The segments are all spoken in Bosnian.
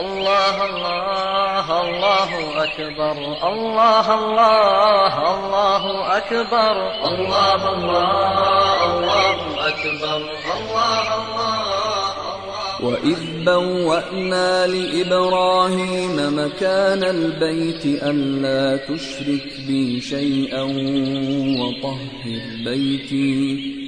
الله الله الله أكبر الله الله الله أكبر الله الله الله أكبر الله الله وإذ بوأنا لإبراهيم مكان البيت ألا تشرك بي شيئا وطهر بيتي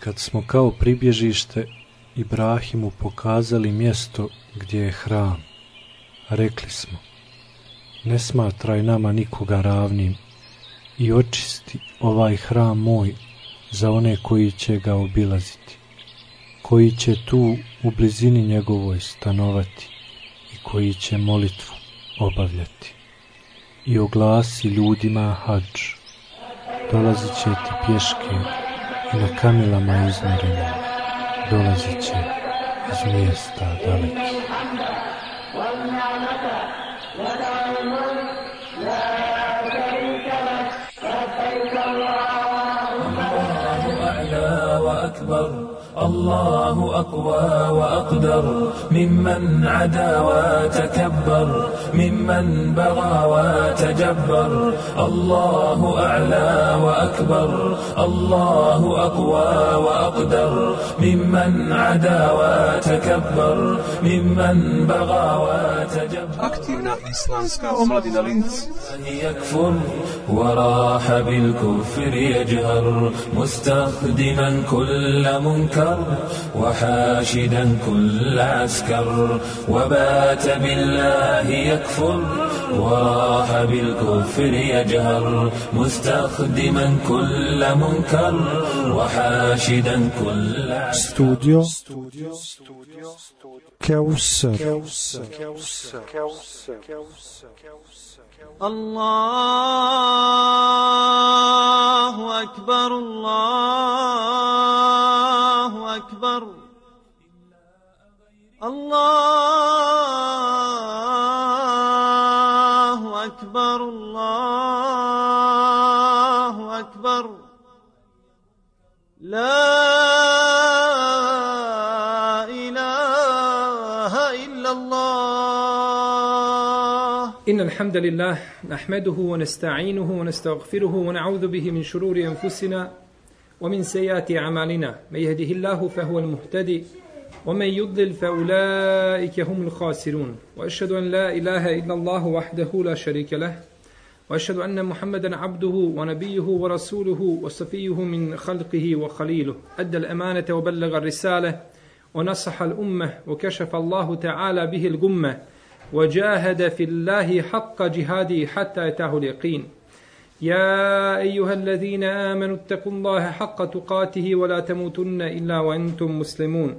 kad smo kao pribježište Ibrahimu pokazali mjesto gdje je hram, rekli smo, ne smatraj nama nikoga ravnim i očisti ovaj hram moj za one koji će ga obilaziti, koji će tu u blizini njegovoj stanovati i koji će molitvu obavljati. I oglasi ljudima hađ, dolazit će ti pješke на камилама izmerena, dolazit će iz mjesta daleki. الله أعلى أقوى وأقدر ممن عدا وتكبر ممن بغى وتجبر. الله أعلى وأكبر الله أقوى وأقدر ممن عدا وتكبر ممن بغى وتجبر. Aktivna islamska omladina Linz. يكفر وراح بالكفر يجهر مستخدما كل منكر. وحاشدا كل عسكر وبات بالله يكفر وراح بالكفر يجهر مستخدما كل منكر وحاشدا كل Studio. Kausar الله أكبر الله الله أكبر الله أكبر. لا إله إلا الله. إن الحمد لله نحمده ونستعينه ونستغفره ونعوذ به من شرور أنفسنا ومن سيئات أعمالنا. من يهده الله فهو المهتدي ومن يضلل فأولئك هم الخاسرون. وأشهد أن لا إله إلا الله وحده لا شريك له. وأشهد أن محمدا عبده ونبيه ورسوله وصفيه من خلقه وخليله. أدى الأمانة وبلغ الرسالة ونصح الأمة وكشف الله تعالى به الغمة وجاهد في الله حق جهاده حتى أتاه اليقين. يا أيها الذين آمنوا اتقوا الله حق تقاته ولا تموتن إلا وأنتم مسلمون.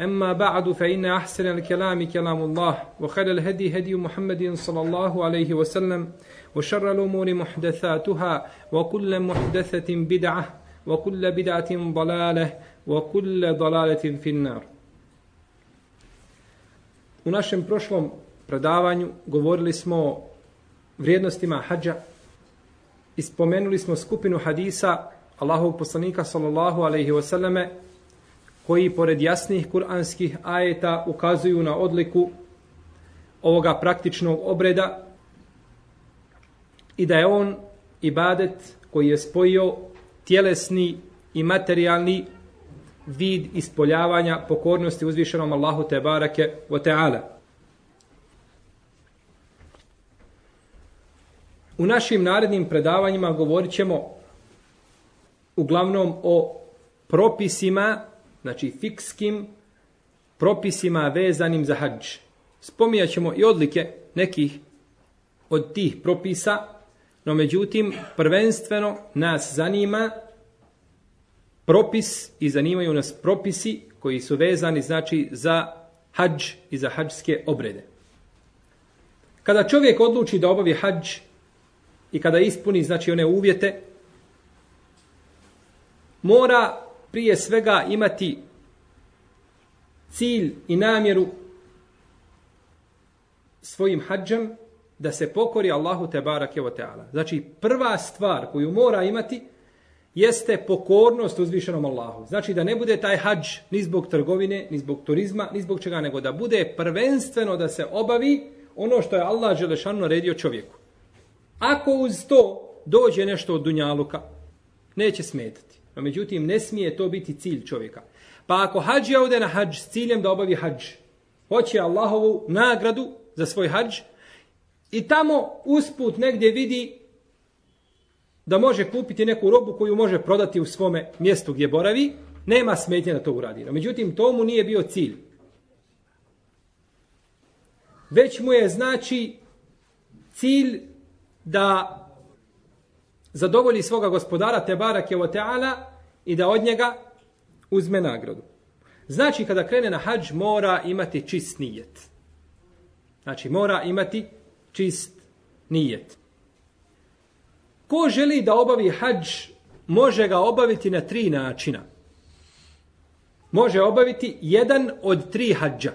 أما بعد فإن أحسن الكلام كلام الله وخير الهدي هدي محمد صلى الله عليه وسلم وشر الأمور محدثاتها وكل محدثة بدعة وكل بدعة ضلالة وكل ضلالة في النار U našem prošlom predavanju govorili smo o vrijednostima hađa i spomenuli smo skupinu hadisa Allahovog poslanika sallallahu alaihi wasallame koji pored jasnih kuranskih ajeta ukazuju na odliku ovoga praktičnog obreda i da je on ibadet koji je spojio tjelesni i materijalni vid ispoljavanja pokornosti uzvišenom Allahu te barake o teala. U našim narednim predavanjima govorit ćemo uglavnom o propisima znači fikskim propisima vezanim za hađ. Spominjat ćemo i odlike nekih od tih propisa, no međutim prvenstveno nas zanima propis i zanimaju nas propisi koji su vezani znači za hađ i za hađske obrede. Kada čovjek odluči da obavi hađ i kada ispuni znači one uvjete, mora prije svega imati cilj i namjeru svojim hađem da se pokori Allahu te barake o teala. Znači prva stvar koju mora imati jeste pokornost uzvišenom Allahu. Znači da ne bude taj hađ ni zbog trgovine, ni zbog turizma, ni zbog čega, nego da bude prvenstveno da se obavi ono što je Allah Želešanu naredio čovjeku. Ako uz to dođe nešto od dunjaluka, neće smetati. No, međutim, ne smije to biti cilj čovjeka. Pa ako hađi ode na hađ s ciljem da obavi hađ, hoće Allahovu nagradu za svoj hađ i tamo usput negdje vidi da može kupiti neku robu koju može prodati u svome mjestu gdje boravi, nema smetnje da to uradi. No, međutim, to mu nije bio cilj. Već mu je, znači, cilj da zadovolji svoga gospodara Tebara Kevoteala i da od njega uzme nagradu. Znači, kada krene na hađ, mora imati čist nijet. Znači, mora imati čist nijet. Ko želi da obavi hađ, može ga obaviti na tri načina. Može obaviti jedan od tri hađa.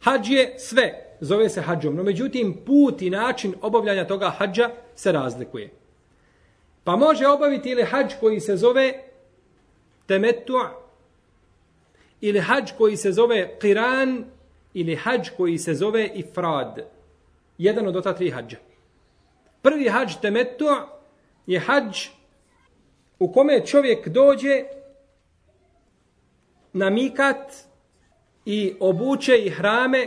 Hađ je sve, zove se hađom, no međutim put i način obavljanja toga hađa se razlikuje. Pa može obaviti ili hađ koji se zove temetua, ili hađ koji se zove qiran, ili hađ koji se zove ifrad. Jedan od ota tri hađa. Prvi hađ temetua je hađ u kome čovjek dođe na mikat i obuče i hrame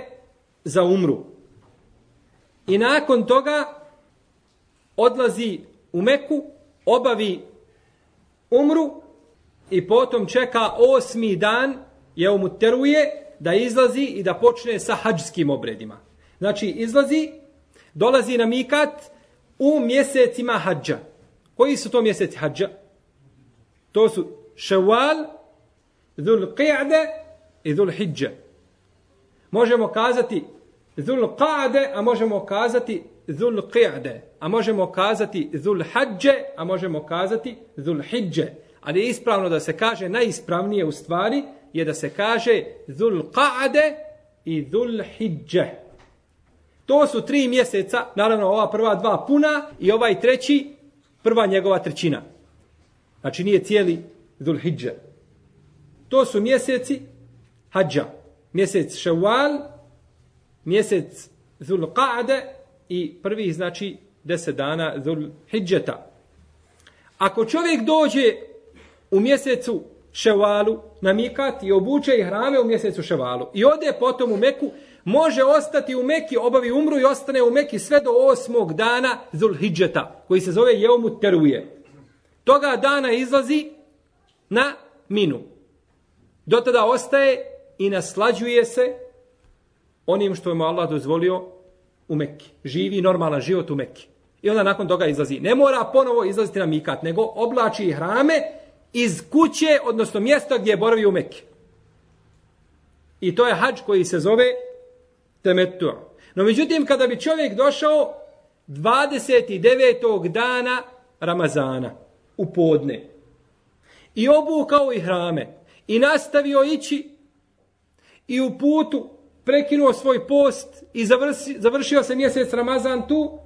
za umru. I nakon toga odlazi u Meku, obavi umru i potom čeka osmi dan, je umuteruje, da izlazi i da počne sa hađskim obredima. Znači, izlazi, dolazi na mikat u mjesecima hađa. Koji su to mjeseci hađa? To su ševal, dhul qi'de i dhul hijđa. Možemo kazati dhul qa'de, a možemo kazati zul qi'de. A možemo kazati zul hađe, a možemo kazati zul hidje. Ali je ispravno da se kaže, najispravnije u stvari, je da se kaže zul qa'de i zul hidje. To su tri mjeseca, naravno ova prva dva puna i ovaj treći prva njegova trećina. Znači nije cijeli zul hidje. To su mjeseci hađa. Mjesec Ševal, mjesec zul Qa'de i prvi znači deset dana Zul Hidžeta. Ako čovjek dođe u mjesecu Ševalu na Mikat i obuče i hrame u mjesecu Ševalu i ode potom u Meku, može ostati u Meki, obavi umru i ostane u Meki sve do osmog dana Zulhidžeta, koji se zove Jeomu Teruje. Toga dana izlazi na Minu. Do tada ostaje i naslađuje se onim što je mu Allah dozvolio u Meki. Živi normalan život u Mekki. I onda nakon toga izlazi. Ne mora ponovo izlaziti na Mikat, nego oblači hrame iz kuće, odnosno mjesta gdje je boravio u Mekki. I to je hađ koji se zove temetu. No međutim, kada bi čovjek došao 29. dana Ramazana u podne i obukao i hrame i nastavio ići i u putu prekinuo svoj post i završi, završio se mjesec Ramazan tu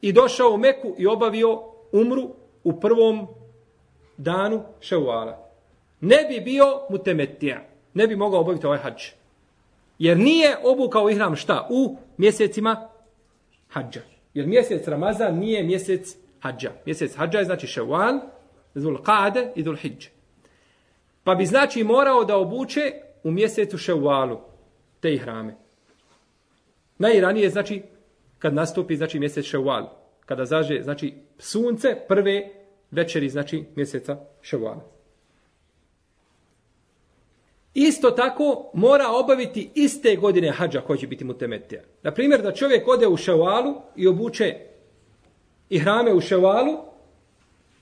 i došao u Meku i obavio umru u prvom danu ševala. Ne bi bio mutemetija. Ne bi mogao obaviti ovaj hađ. Jer nije obukao ihram šta? U mjesecima hađa. Jer mjesec Ramazan nije mjesec hađa. Mjesec hađa je znači ševal, zul qade i zul. Pa bi znači morao da obuče u mjesecu ševalu te ihrame. Najranije znači kad nastupi, znači, mjesec ševal. Kada zaže, znači, sunce prve večeri, znači, mjeseca ševala. Isto tako mora obaviti iste godine hađa koji će biti mu temetija. Na primjer, da čovjek ode u ševalu i obuče i hrame u ševalu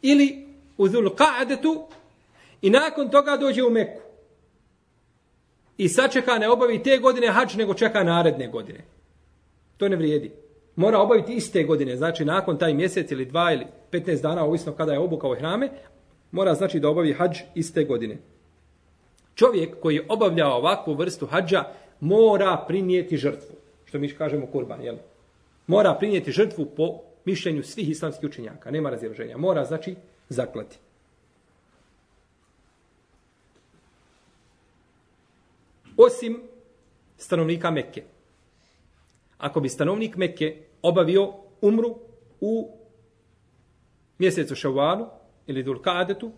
ili u Zulqa'adetu i nakon toga dođe u Meku. I sačeka ne obavi te godine hač, nego čeka naredne godine. To ne vrijedi. Mora obaviti iste godine, znači nakon taj mjesec ili dva ili 15 dana, ovisno kada je obukao hrame, mora znači da obavi hađ iste godine. Čovjek koji obavlja ovakvu vrstu hađa mora prinijeti žrtvu. Što mi kažemo kurban, jel? Mora prinijeti žrtvu po mišljenju svih islamskih učenjaka. Nema razilaženja. Mora, znači, zaklati. Osim stanovnika Mekke. Ako bi stanovnik Mekke obavio umru u mjesecu Ševalu ili Dulkadetu,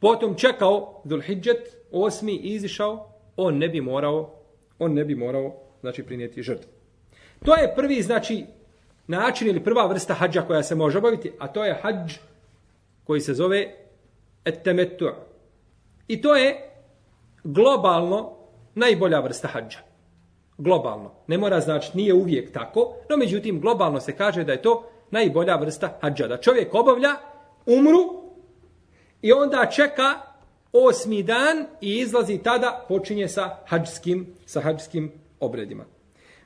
potom čekao Dulhidžet, osmi izišao, on ne bi morao, on ne bi morao, znači, prinijeti žrtvu. To je prvi, znači, način ili prva vrsta hađa koja se može obaviti, a to je hađ koji se zove etemetu. I to je globalno najbolja vrsta hađa. Globalno. Ne mora znači, nije uvijek tako, no međutim, globalno se kaže da je to najbolja vrsta hađa. Da čovjek obavlja umru i onda čeka osmi dan i izlazi tada, počinje sa hađskim, sa hađskim obredima.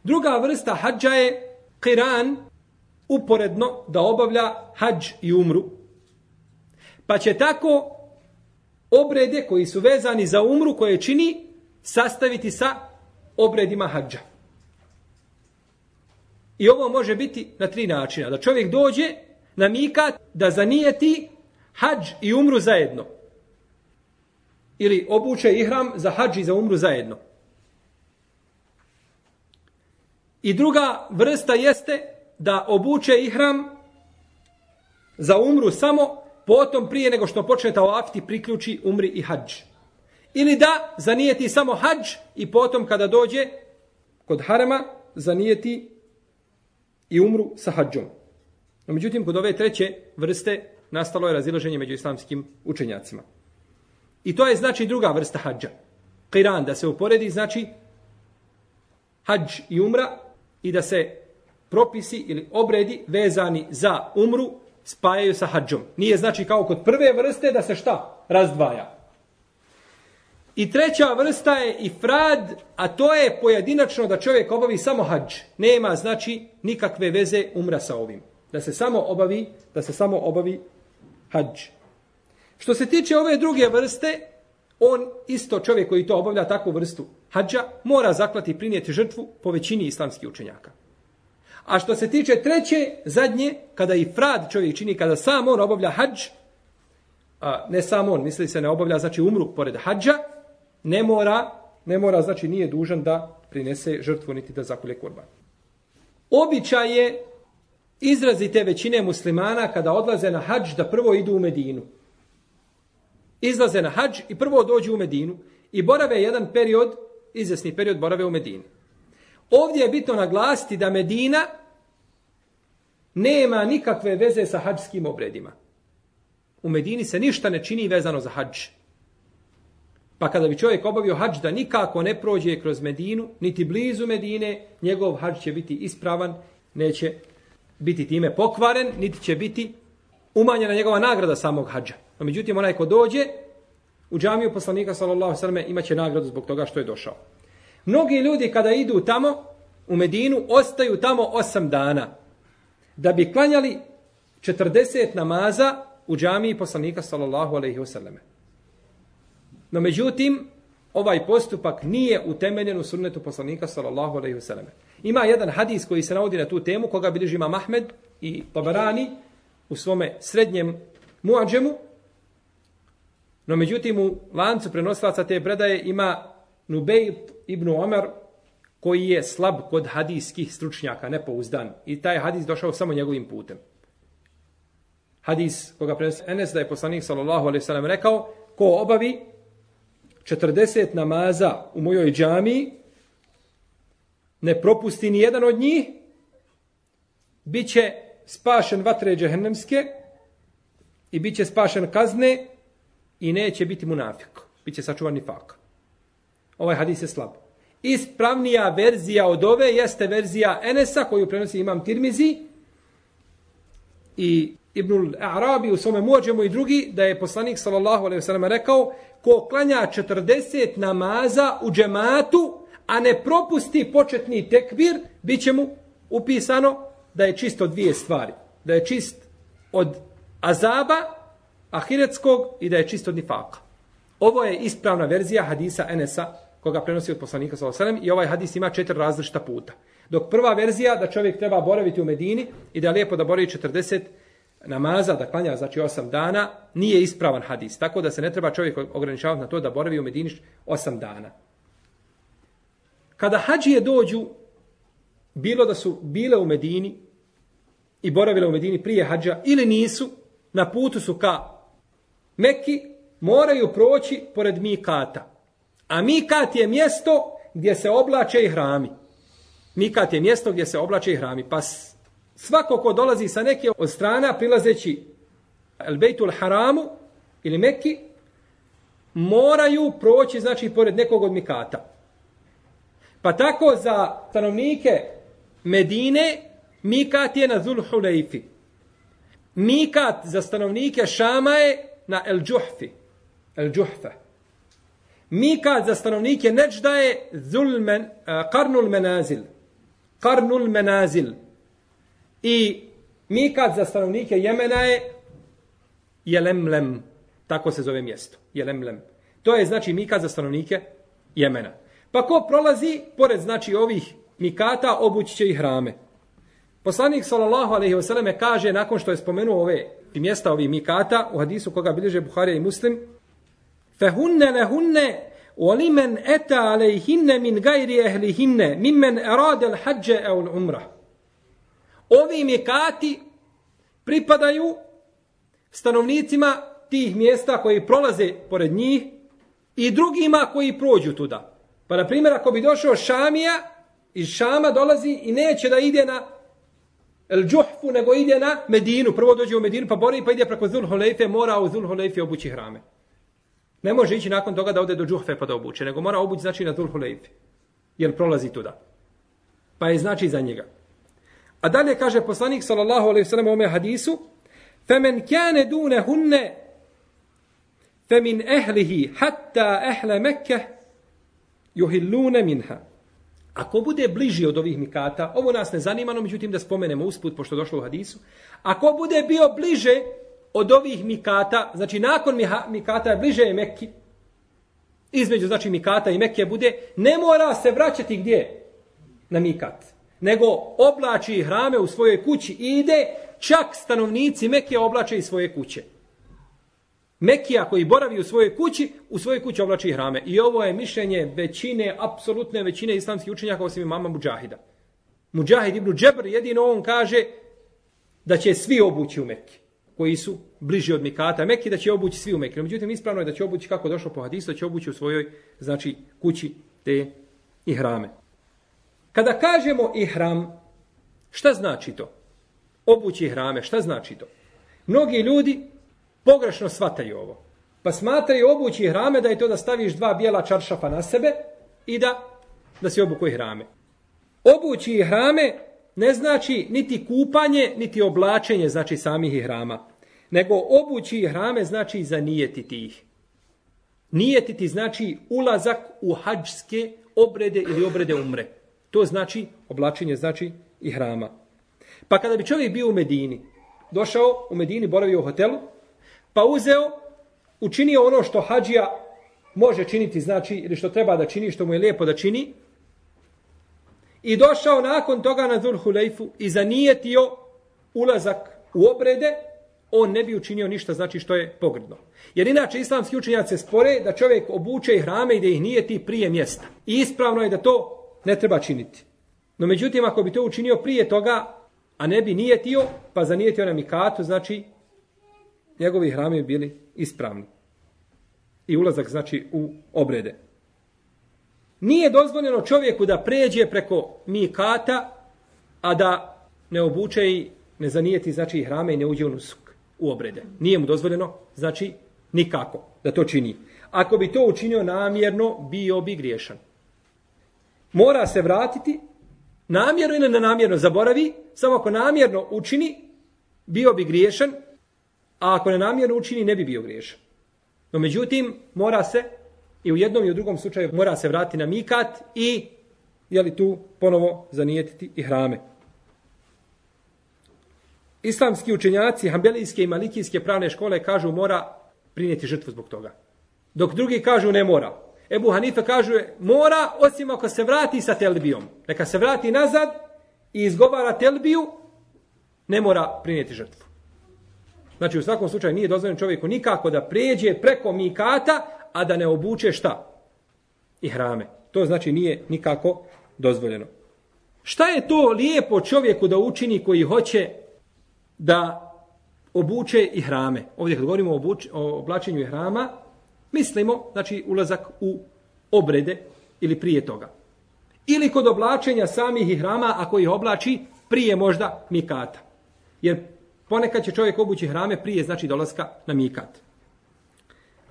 Druga vrsta hađa je qiran, uporedno da obavlja hađ i umru. Pa će tako obrede koji su vezani za umru koje čini sastaviti sa obredima hađa. I ovo može biti na tri načina. Da čovjek dođe na mikat da zanijeti hađ i umru zajedno. Ili obuče ihram za hađ i za umru zajedno. I druga vrsta jeste da obuče ihram za umru samo potom prije nego što počne tawafiti priključi umri i hađ. Ili da zanijeti samo hađ i potom kada dođe kod harama zanijeti i umru sa hađom. No, međutim, kod ove treće vrste nastalo je razilaženje među islamskim učenjacima. I to je znači druga vrsta hađa. Qiran, da se uporedi, znači hađ i umra i da se propisi ili obredi vezani za umru spajaju sa hađom. Nije znači kao kod prve vrste da se šta? Razdvaja. I treća vrsta je ifrad, a to je pojedinačno da čovjek obavi samo hađ. Nema znači nikakve veze umra sa ovim. Da se samo obavi, da se samo obavi hađ. Što se tiče ove druge vrste, on isto čovjek koji to obavlja takvu vrstu hađa, mora zaklati i prinijeti žrtvu po većini islamskih učenjaka. A što se tiče treće, zadnje, kada i frad čovjek čini, kada sam on obavlja hađ, a ne samo on, misli se ne obavlja, znači umru pored hađa, ne mora, ne mora, znači nije dužan da prinese žrtvu niti da zakolje kurban. Običaj je izrazite većine muslimana kada odlaze na hađ da prvo idu u Medinu. Izlaze na hađ i prvo dođu u Medinu i borave jedan period, izvesni period borave u Medini. Ovdje je bitno naglasiti da Medina nema nikakve veze sa hađskim obredima. U Medini se ništa ne čini vezano za hađ. Pa kada bi čovjek obavio hađ da nikako ne prođe kroz Medinu, niti blizu Medine, njegov hađ će biti ispravan, neće biti time pokvaren, niti će biti umanjena njegova nagrada samog hađa. No, međutim, onaj ko dođe u džamiju poslanika, sallallahu sallam, imaće nagradu zbog toga što je došao. Mnogi ljudi kada idu tamo u Medinu, ostaju tamo osam dana da bi klanjali 40 namaza u džamiji poslanika sallallahu alaihi selleme. No međutim, ovaj postupak nije utemeljen u sunnetu poslanika sallallahu alaihi wasallam. Ima jedan hadis koji se navodi na tu temu, koga bilježi ima Mahmed i Tabarani u svome srednjem muadžemu. No međutim, u lancu prenosilaca te predaje ima Nubejt ibn Omer, koji je slab kod hadijskih stručnjaka, nepouzdan. I taj hadis došao samo njegovim putem. Hadis koga prenosi Enes da je poslanik sallallahu alaihi sallam rekao, ko obavi 40 namaza u mojoj džamiji, ne propusti ni jedan od njih, bit će spašen vatre džehennemske i bit će spašen kazne i neće biti munafik. Biće sačuvan nifak. Ovaj hadis je slab. Ispravnija verzija od ove jeste verzija Enesa koju prenosi imam Tirmizi i Ibnul Arabi u svome muođemu i drugi da je poslanik sallallahu alejhi ve sellem rekao ko klanja 40 namaza u džematu a ne propusti početni tekbir biće mu upisano da je čisto dvije stvari. Da je čist od azaba ahiretskog i da je čist od nifaka ovo je ispravna verzija hadisa Enesa koga prenosi od poslanika sallallahu alejhi ve sellem i ovaj hadis ima četiri različita puta. Dok prva verzija da čovjek treba boraviti u Medini i da je lijepo da boravi 40 namaza da klanja znači 8 dana nije ispravan hadis. Tako da se ne treba čovjek ograničavati na to da boravi u Medini 8 dana. Kada hađije dođu, bilo da su bile u Medini i boravile u Medini prije hađa ili nisu, na putu su ka Mekki, moraju proći pored Mikata. A Mikat je mjesto gdje se oblače i hrami. Mikat je mjesto gdje se oblače i hrami. Pa Svako ko dolazi sa neke od strana prilazeći El Bejtul Haramu ili Mekki, moraju proći, znači, pored nekog od mikata. Pa tako za stanovnike Medine, mikat je na Zul Hulejfi. Mikat za stanovnike Šama je na El Džuhfi. El Džuhfe. Mikat za stanovnike Neđda je Zulmen, eh, uh, Karnul Menazil. Karnul Menazil. I mikat za stanovnike Jemena je Jelemlem. Tako se zove mjesto. Jelemlem. To je znači mikat za stanovnike Jemena. Pa ko prolazi, pored znači ovih mikata, obući će i hrame. Poslanik sallallahu alejhi ve selleme kaže nakon što je spomenuo ove mjesta ovih mikata u hadisu koga bilježe Buharija i Muslim fehunne lehunne walimen ata alejhinne min gajri ehlihinne mimmen erade al-hađe e umrah Ovi mjekati pripadaju stanovnicima tih mjesta koji prolaze pored njih i drugima koji prođu tuda. Pa, na primjer, ako bi došao Šamija, iz Šama dolazi i neće da ide na El Džuhfu, nego ide na Medinu. Prvo dođe u Medinu, pa bori, pa ide preko Zulholejfe, mora u Zulholejfe obući hrame. Ne može ići nakon toga da ode do Džuhfe pa da obuče, nego mora obući znači na Zulholejfe, jer prolazi tuda. Pa je znači za njega. A dalje kaže poslanik sallallahu alejhi ve sellem u hadisu: "Femen kana dunehunne femin ahlihi hatta ahla Mekke yuhilluna minha." Ako bude bliži od ovih mikata, ovo nas ne zanima, no međutim da spomenemo usput, pošto došlo u hadisu, ako bude bio bliže od ovih mikata, znači nakon mikata je bliže je Mekki, između znači mikata i Mekke bude, ne mora se vraćati gdje? Na mikat nego oblači hrame u svojoj kući i ide, čak stanovnici Mekije oblače i svoje kuće. Mekija koji boravi u svojoj kući, u svojoj kući oblači hrame. I ovo je mišljenje većine, apsolutne većine islamskih učenjaka osim imama Mujahida. Mujahid ibn Džebr jedino on kaže da će svi obući u Mekki koji su bliži od Mikata Mekki, da će obući svi u Mekke. Međutim, ispravno je da će obući kako došlo po hadisu, da će obući u svojoj znači, kući te i hrame. Kada kažemo ihram, šta znači to? Obući ihrame, šta znači to? Mnogi ljudi pogrešno shvataju ovo. Pa smatraju obući ihrame da je to da staviš dva bijela čaršafa na sebe i da, da se obuku ihrame. Obući ihrame ne znači niti kupanje, niti oblačenje znači samih ihrama. Nego obući ihrame znači zanijetiti ih. Nijetiti znači ulazak u hađske obrede ili obrede umre. To znači oblačenje, znači i hrama. Pa kada bi čovjek bio u Medini, došao u Medini, boravio u hotelu, pa uzeo, učinio ono što hađija može činiti, znači, ili što treba da čini, što mu je lijepo da čini, i došao nakon toga na Dhul Hulejfu i zanijetio ulazak u obrede, on ne bi učinio ništa, znači što je pogrdno. Jer inače islamski učenjaci spore da čovjek obuče i hrame i da ih nijeti prije mjesta. I ispravno je da to ne treba činiti. No međutim, ako bi to učinio prije toga, a ne bi nijetio, pa zanijetio na mikatu, znači njegovi hrami bi bili ispravni. I ulazak znači u obrede. Nije dozvoljeno čovjeku da pređe preko mikata, a da ne obuče i ne zanijeti, znači i hrame i ne uđe u nusuk, u obrede. Nije mu dozvoljeno, znači nikako da to čini. Ako bi to učinio namjerno, bio bi griješan. Mora se vratiti, namjerno ili nenamjerno zaboravi, samo ako namjerno učini, bio bi griješan, a ako nenamjerno učini, ne bi bio griješan. No međutim, mora se, i u jednom i u drugom slučaju, mora se vratiti na mikat i, jeli tu, ponovo zanijetiti i hrame. Islamski učenjaci, hambelijske i malikijske pravne škole kažu mora prinijeti žrtvu zbog toga. Dok drugi kažu ne mora. Ebu Hanife kaže, mora osim ako se vrati sa telbijom. Neka se vrati nazad i izgovara telbiju, ne mora prinijeti žrtvu. Znači u svakom slučaju nije dozvoljeno čovjeku nikako da pređe preko mikata, a da ne obuče šta? I hrame. To znači nije nikako dozvoljeno. Šta je to lijepo čovjeku da učini koji hoće da obuče i hrame? Ovdje kad govorimo o, obuč, o oblačenju i hrama, mislimo, znači, ulazak u obrede ili prije toga. Ili kod oblačenja samih hrama, ako ih oblači, prije možda mikata. Jer ponekad će čovjek obući hrame prije, znači, dolaska na mikat.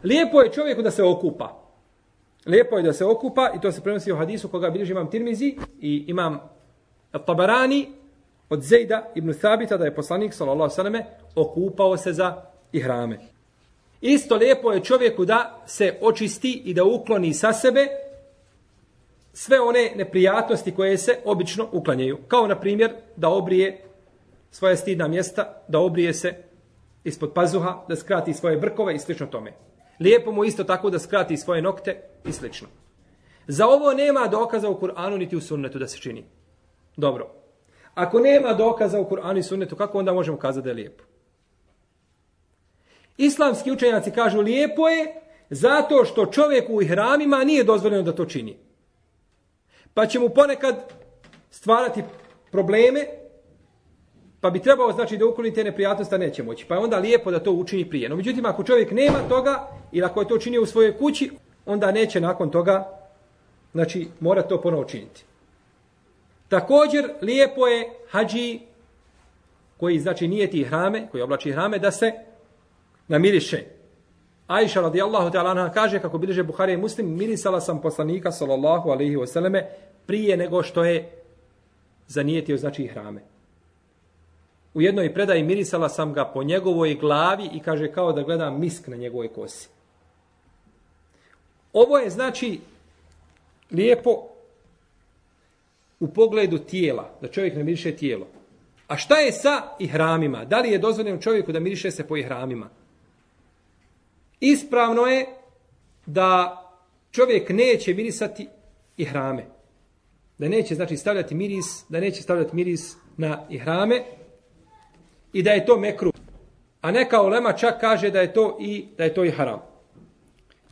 Lijepo je čovjeku da se okupa. Lijepo je da se okupa i to se prenosi u hadisu koga bilježi imam Tirmizi i imam Tabarani od Zejda ibn Thabita da je poslanik sallallahu alejhi okupao se za ihrame. Isto lijepo je čovjeku da se očisti i da ukloni sa sebe sve one neprijatnosti koje se obično uklanjaju. Kao na primjer da obrije svoje stidna mjesta, da obrije se ispod pazuha, da skrati svoje brkove i slično tome. Lijepo mu isto tako da skrati svoje nokte i slično. Za ovo nema dokaza u Kur'anu niti u sunnetu da se čini. Dobro. Ako nema dokaza u Kur'anu i sunnetu, kako onda možemo kazati da je lijepo? Islamski učenjaci kažu lijepo je zato što čovjek u ihramima nije dozvoljeno da to čini. Pa će mu ponekad stvarati probleme, pa bi trebao znači da ukloni te neprijatnosti, neće moći. Pa je onda lijepo da to učini prije. No međutim, ako čovjek nema toga, ili ako je to činio u svojoj kući, onda neće nakon toga, znači, mora to ponovo činiti. Također, lijepo je hađi, koji znači nije ti hrame, koji oblači hrame, da se namiriše. Aisha radijallahu ta'ala anha kaže, kako bilježe Buharija i Muslim, mirisala sam poslanika, sallallahu alaihi wasallame, prije nego što je zanijetio, znači, hrame. U jednoj predaji mirisala sam ga po njegovoj glavi i kaže kao da gledam misk na njegovoj kosi. Ovo je znači lijepo u pogledu tijela, da čovjek ne miriše tijelo. A šta je sa ihramima? Da li je dozvoljeno čovjeku da miriše se po ihramima? Ispravno je da čovjek neće mirisati ihrame. Da neće znači stavljati miris, da neće stavljati miris na ihrame i da je to mekru. A neka ulema čak kaže da je to i da je to i haram.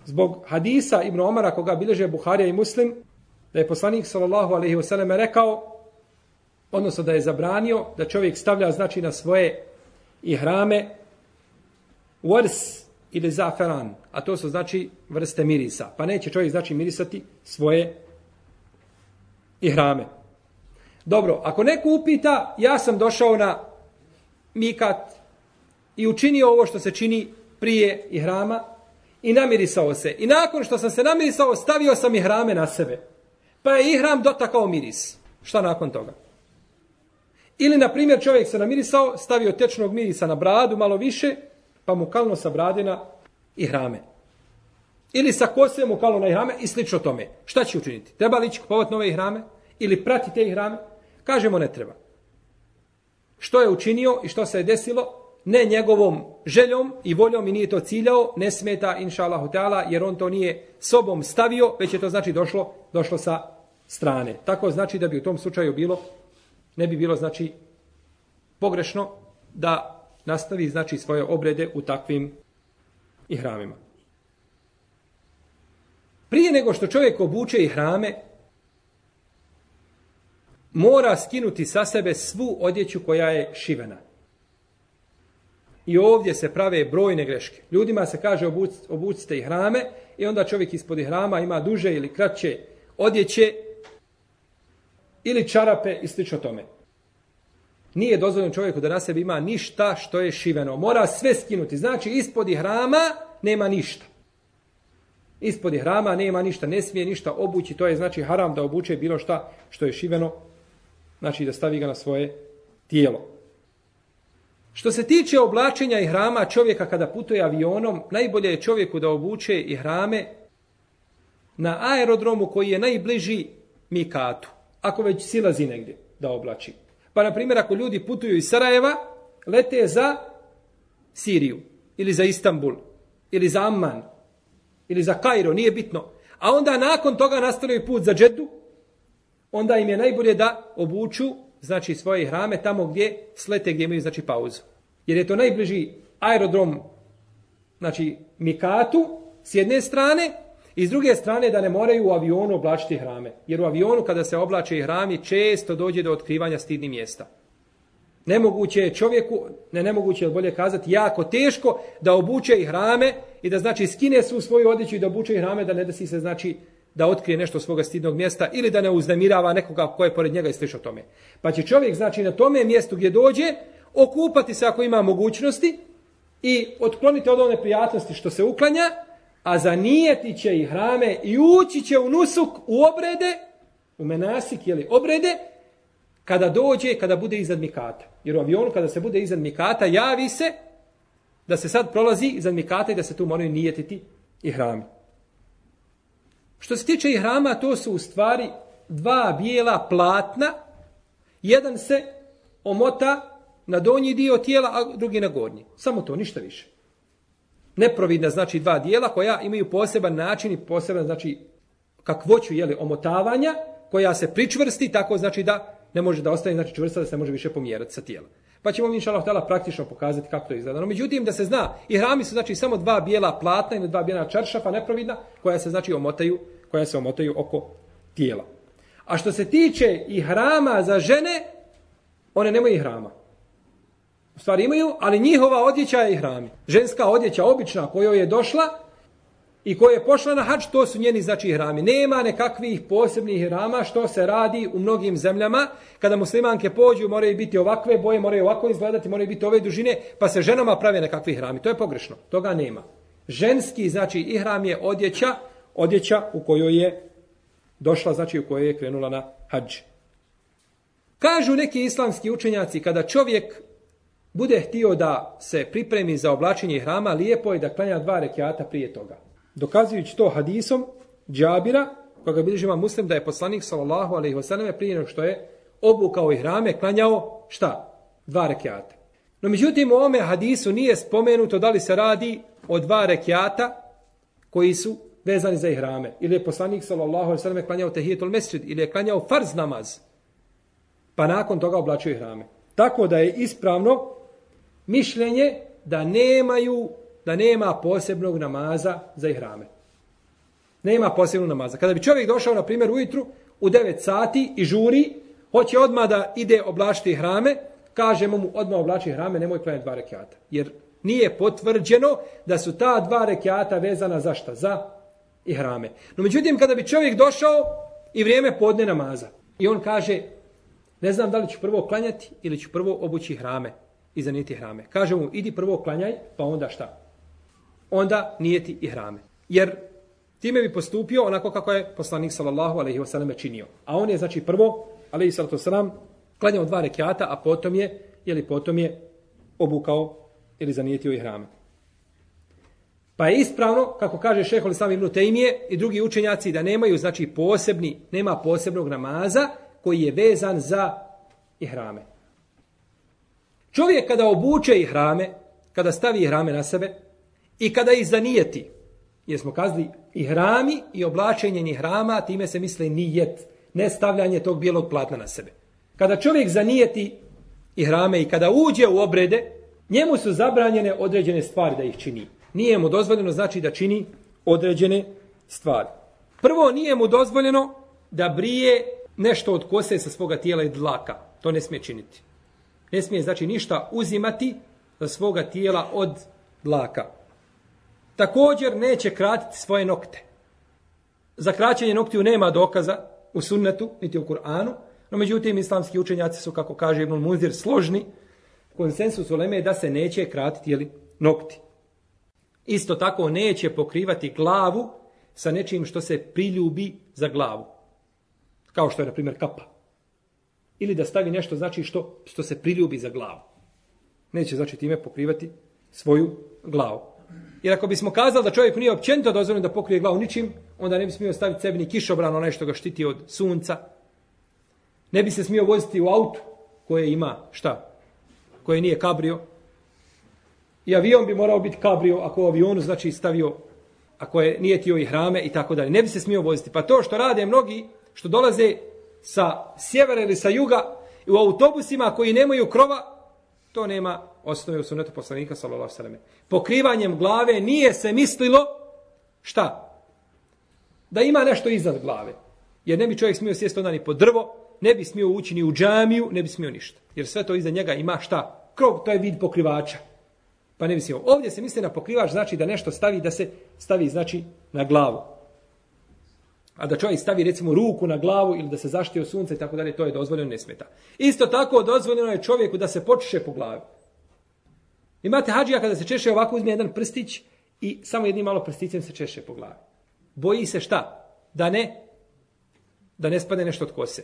Zbog hadisa Ibn Omara koga bileže Buharija i Muslim, da je poslanik sallallahu alejhi ve selleme rekao odnosno da je zabranio da čovjek stavlja znači na svoje ihrame wars ili zaferan, a to su znači vrste mirisa. Pa neće čovjek znači mirisati svoje ihrame. Dobro, ako neko upita, ja sam došao na mikat i učinio ovo što se čini prije ihrama i namirisao se. I nakon što sam se namirisao, stavio sam ihrame na sebe. Pa je ihram dotakao miris. Šta nakon toga? Ili, na primjer, čovjek se namirisao, stavio tečnog mirisa na bradu malo više, pa mu kalno sa brade na ihrame. Ili sa kose mu kalno na ihrame i slično tome. Šta će učiniti? Treba li ići kupovati nove ihrame? Ili prati te ihrame? Kažemo ne treba. Što je učinio i što se je desilo? Ne njegovom željom i voljom i nije to ciljao, ne smeta, inša Allahu jer on to nije sobom stavio, već je to znači došlo, došlo sa strane. Tako znači da bi u tom slučaju bilo, ne bi bilo znači pogrešno da nastavi znači svoje obrede u takvim ihramima. Prije nego što čovjek obuče ihrame, mora skinuti sa sebe svu odjeću koja je šivena. I ovdje se prave brojne greške. Ljudima se kaže obuc, obucite i i onda čovjek ispod ihrama ima duže ili kraće odjeće ili čarape i slično tome. Nije dozvoljeno čovjeku da na sebi ima ništa što je šiveno. Mora sve skinuti. Znači, ispod hrama nema ništa. Ispod hrama nema ništa. Ne smije ništa obući. To je znači haram da obuče bilo šta što je šiveno. Znači, da stavi ga na svoje tijelo. Što se tiče oblačenja i hrama čovjeka kada putuje avionom, najbolje je čovjeku da obuče i hrame na aerodromu koji je najbliži Mikatu. Ako već silazi negdje da oblači. Pa, na primjer, ako ljudi putuju iz Sarajeva, lete za Siriju, ili za Istanbul, ili za Amman, ili za Kairo, nije bitno. A onda nakon toga nastavljaju put za Džedu, onda im je najbolje da obuču znači svoje hrame tamo gdje slete gdje imaju znači pauzu. Jer je to najbliži aerodrom znači Mikatu s jedne strane i s druge strane da ne moraju u avionu oblačiti hrame. Jer u avionu kada se oblače i hrami često dođe do otkrivanja stidnih mjesta. Nemoguće je čovjeku, ne nemoguće je bolje kazati, jako teško da obuče i hrame i da znači skine su svoju odjeću i da obuče i hrame da ne desi se znači da otkrije nešto svoga stidnog mjesta ili da ne uznemirava nekoga ko je pored njega i sliša tome. Pa će čovjek znači na tome mjestu gdje dođe okupati se ako ima mogućnosti i otkloniti od one prijatnosti što se uklanja, a zanijeti će i hrame i ući će u nusuk, u obrede, u menasik, jeli, obrede, kada dođe, kada bude iznad Mikata. Jer u avionu kada se bude iznad Mikata, javi se da se sad prolazi iznad Mikata i da se tu moraju nijetiti i hrami. Što se tiče i hrama, to su u stvari dva bijela platna. Jedan se omota na donji dio tijela, a drugi na gornji. Samo to, ništa više. Neprovidna znači dva dijela koja imaju poseban način i poseban znači kakvoću jeli, omotavanja koja se pričvrsti tako znači da ne može da ostane znači čvrsta da se može više pomjerati sa tijela. Pa ćemo inša Allah praktično pokazati kako to izgleda. No, međutim, da se zna, i hrami su znači samo dva bijela platna ili dva bijela čaršafa neprovidna, koja se znači omotaju, koja se omotaju oko tijela. A što se tiče i hrama za žene, one nemaju i hrama. U stvari imaju, ali njihova odjeća je i hrami. Ženska odjeća, obična, kojoj je došla, i koja je pošla na hač, to su njeni znači hrami. Nema nekakvih posebnih hrama što se radi u mnogim zemljama. Kada muslimanke pođu, moraju biti ovakve boje, moraju ovako izgledati, moraju biti ove dužine, pa se ženama prave nekakvi hrami. To je pogrešno. Toga nema. Ženski, znači, ihram je odjeća, odjeća u kojoj je došla, znači u kojoj je krenula na hađ. Kažu neki islamski učenjaci, kada čovjek bude htio da se pripremi za oblačenje hrama, lijepo je da klanja dva rekiata prije toga dokazujući to hadisom Džabira, koga bilježi ima muslim da je poslanik sallallahu alaihi wasallam prije nego što je obukao i hrame, klanjao šta? Dva rekiata. No međutim u ovome hadisu nije spomenuto da li se radi o dva rekiata koji su vezani za ihrame. Ili je poslanik sallallahu alaihi wasallam klanjao tehijetul mesrid ili je klanjao farz namaz. Pa nakon toga oblačio ihrame. Tako da je ispravno mišljenje da nemaju da nema posebnog namaza za ihrame. Nema posebnog namaza. Kada bi čovjek došao, na primjer, ujutru u 9 sati i žuri, hoće odmah da ide oblačiti hrame, kažemo mu odmah oblači hrame, nemoj klanjati dva rekiata. Jer nije potvrđeno da su ta dva rekiata vezana za šta? Za ihrame. No međutim, kada bi čovjek došao i vrijeme podne namaza i on kaže, ne znam da li ću prvo klanjati ili ću prvo obući hrame i zaniti hrame. Kaže mu, idi prvo klanjaj, pa onda šta? onda nijeti i hrame. Jer time bi postupio onako kako je poslanik sallallahu alaihi wasallam činio. A on je znači prvo, alaihi sallatu wasallam, klanjao dva rekiata, a potom je, ili potom je obukao ili zanijetio i hrame. Pa je ispravno, kako kaže šehol sami ibn Tejmije i drugi učenjaci, da nemaju znači posebni, nema posebnog namaza koji je vezan za ihrame. Čovjek kada obuče ihrame, kada stavi ihrame na sebe, I kada ih zanijeti, jer smo kazali i hrami i oblačenje ni hrama, time se misli nijet, ne stavljanje tog bijelog platna na sebe. Kada čovjek zanijeti i hrame i kada uđe u obrede, njemu su zabranjene određene stvari da ih čini. Nije mu dozvoljeno znači da čini određene stvari. Prvo, nije mu dozvoljeno da brije nešto od kose sa svoga tijela i dlaka. To ne smije činiti. Ne smije znači ništa uzimati za svoga tijela od dlaka. Također neće kratiti svoje nokte. Za kraćenje noktiju nema dokaza u sunnetu, niti u Kur'anu, No međutim, islamski učenjaci su, kako kaže Ibn Muzir, složni. Konsensus u Leme je da se neće kratiti jeli, nokti. Isto tako neće pokrivati glavu sa nečim što se priljubi za glavu. Kao što je, na primjer, kapa. Ili da stavi nešto znači što, što se priljubi za glavu. Neće znači time pokrivati svoju glavu. Jer ako bismo kazali da čovjek nije općenito dozvoljeno da pokrije glavu ničim, onda ne bi smio staviti sebi ni kišobran, onaj što ga štiti od sunca. Ne bi se smio voziti u autu koje ima šta? Koje nije kabrio. I avion bi morao biti kabrio ako u avionu znači stavio ako je nije tio i hrame i tako dalje. Ne bi se smio voziti. Pa to što rade mnogi, što dolaze sa sjevera ili sa juga u autobusima koji nemaju krova, to nema osnove u sunetu poslanika sallallahu alejhi Pokrivanjem glave nije se mislilo šta? Da ima nešto iznad glave. Jer ne bi čovjek smio sjesti onda ni po drvo, ne bi smio ući ni u džamiju, ne bi smio ništa. Jer sve to iza njega ima šta? Krov, to je vid pokrivača. Pa ne bi smio. Ovdje se misli na pokrivač, znači da nešto stavi, da se stavi, znači, na glavu. A da čovjek stavi, recimo, ruku na glavu ili da se zaštiti od sunca i tako dalje, to je dozvoljeno, ne smeta. Isto tako dozvoljeno je čovjeku da se počeše po glavi. Imate hađija kada se češe ovako, uzme jedan prstić i samo jednim malo prsticem se češe po glavi. Boji se šta? Da ne, da ne spade nešto od kose.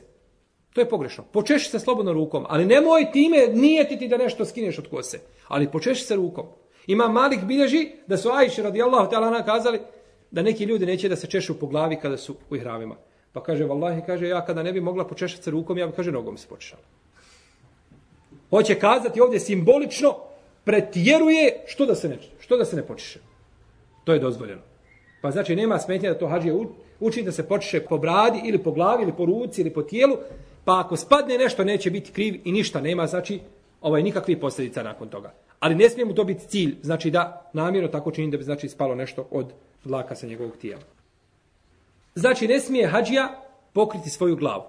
To je pogrešno. Počeši se slobodno rukom, ali nemoj time nijetiti da nešto skineš od kose. Ali počeši se rukom. Ima malih bilježi da su Ajše radijallahu ta'ala kazali da neki ljudi neće da se češu po glavi kada su u ihramima. Pa kaže, vallahi, kaže, ja kada ne bi mogla počešati se rukom, ja bi, kaže, nogom se počešala. Hoće kazati ovdje simbolično, pretjeruje što da se ne, što da se ne počeše. To je dozvoljeno. Pa znači nema smetnje da to hađije uči da se počeše po bradi ili po glavi ili po ruci ili po tijelu, pa ako spadne nešto neće biti kriv i ništa nema, znači ovaj nikakvi posljedica nakon toga. Ali ne smije mu to biti cilj, znači da namjerno tako čini da bi znači spalo nešto od dlaka sa njegovog tijela. Znači ne smije hađija pokriti svoju glavu.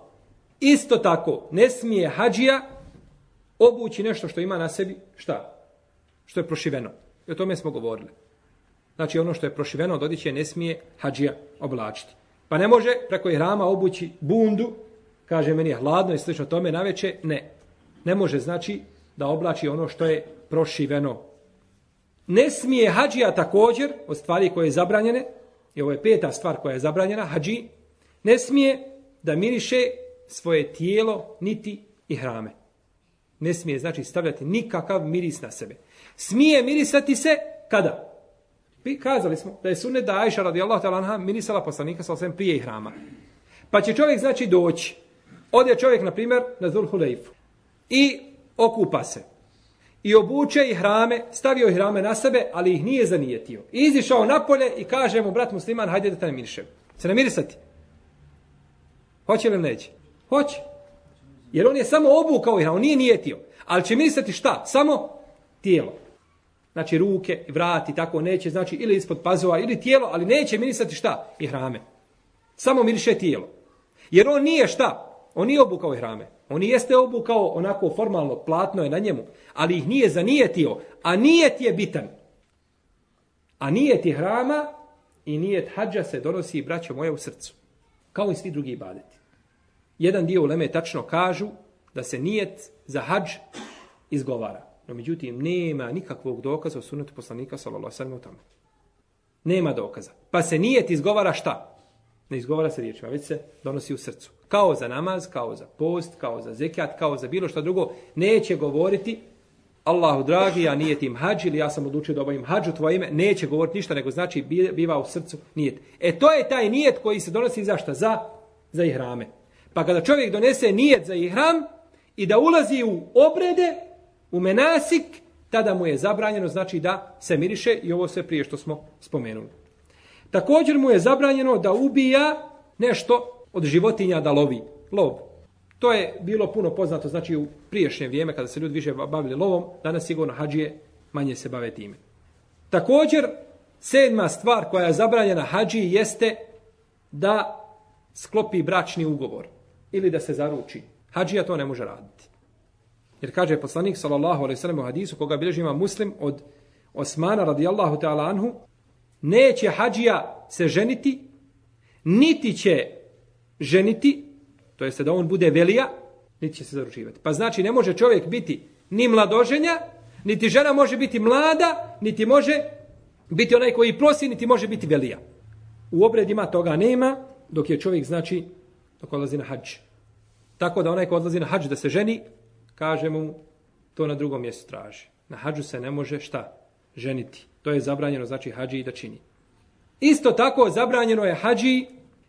Isto tako ne smije hađija obući nešto što ima na sebi, šta? Što je prošiveno. I o tome smo govorili. Znači ono što je prošiveno od odjeće ne smije hađija oblačiti. Pa ne može preko hrama obući bundu, kaže meni je hladno i slično tome naveče, ne. Ne može znači da oblači ono što je prošiveno. Ne smije hađija također, od stvari koje je zabranjene, i ovo je peta stvar koja je zabranjena, hađi, ne smije da miriše svoje tijelo niti i hrame. Ne smije znači stavljati nikakav miris na sebe. Smije mirisati se kada? Mi kazali smo da je sunnet da Ajša radijallahu ta'ala anha mirisala poslanika sa osvijem prije i hrama. Pa će čovjek znači doći. Ode čovjek, na primjer, na Zulhulejfu. I okupa se. I obuče i hrame, stavio i hrame na sebe, ali ih nije zanijetio. I izišao napolje i kaže mu, brat musliman, hajde da te namirišem. Se namirisati? Hoće li neće? Hoće. Jer on je samo obukao i on nije nijetio. Ali će mirisati šta? Samo tijelo znači ruke, vrati, tako neće, znači ili ispod pazova, ili tijelo, ali neće mirisati šta? I hrame. Samo miriše tijelo. Jer on nije šta? On nije obukao i hrame. On jeste obukao onako formalno, platno je na njemu, ali ih nije zanijetio, a nijet je bitan. A nijet je hrama i nijet hađa se donosi, braćo moje, u srcu. Kao i svi drugi ibadeti. Jedan dio uleme tačno kažu da se nijet za hađ izgovara. No međutim, nema nikakvog dokaza o sunetu poslanika sallallahu alejhi ve tamo. Nema dokaza. Pa se nijet izgovara šta? Ne izgovara se riječima, već se donosi u srcu. Kao za namaz, kao za post, kao za zekat, kao za bilo što drugo, neće govoriti Allahu dragi, ja nijetim hađ ili ja sam odlučio da obavim hađ u tvoje ime, neće govoriti ništa, nego znači biva u srcu nijet. E to je taj nijet koji se donosi za šta? Za, za ihrame. Pa kada čovjek donese nijet za ihram i da ulazi u obrede, u menasik, tada mu je zabranjeno, znači da se miriše i ovo sve prije što smo spomenuli. Također mu je zabranjeno da ubija nešto od životinja da lovi. Lov. To je bilo puno poznato, znači u priješnje vrijeme kada se ljudi više bavili lovom, danas sigurno hađije manje se bave time. Također, sedma stvar koja je zabranjena hađiji jeste da sklopi bračni ugovor ili da se zaruči. Hađija to ne može raditi. Jer kaže poslanik sallallahu alejhi ve sellem u hadisu koga bilježi ima Muslim od Osmana radijallahu ta'ala anhu, neće hađija se ženiti, niti će ženiti, to jest da on bude velija, niti će se zaručivati. Pa znači ne može čovjek biti ni mladoženja, niti žena može biti mlada, niti može biti onaj koji prosi, niti može biti velija. U obredima toga nema, dok je čovjek, znači, dok odlazi na hađ. Tako da onaj ko odlazi na hađ da se ženi, kaže mu, to na drugom mjestu traži. Na hađu se ne može šta? Ženiti. To je zabranjeno, znači hađi da čini. Isto tako zabranjeno je hađi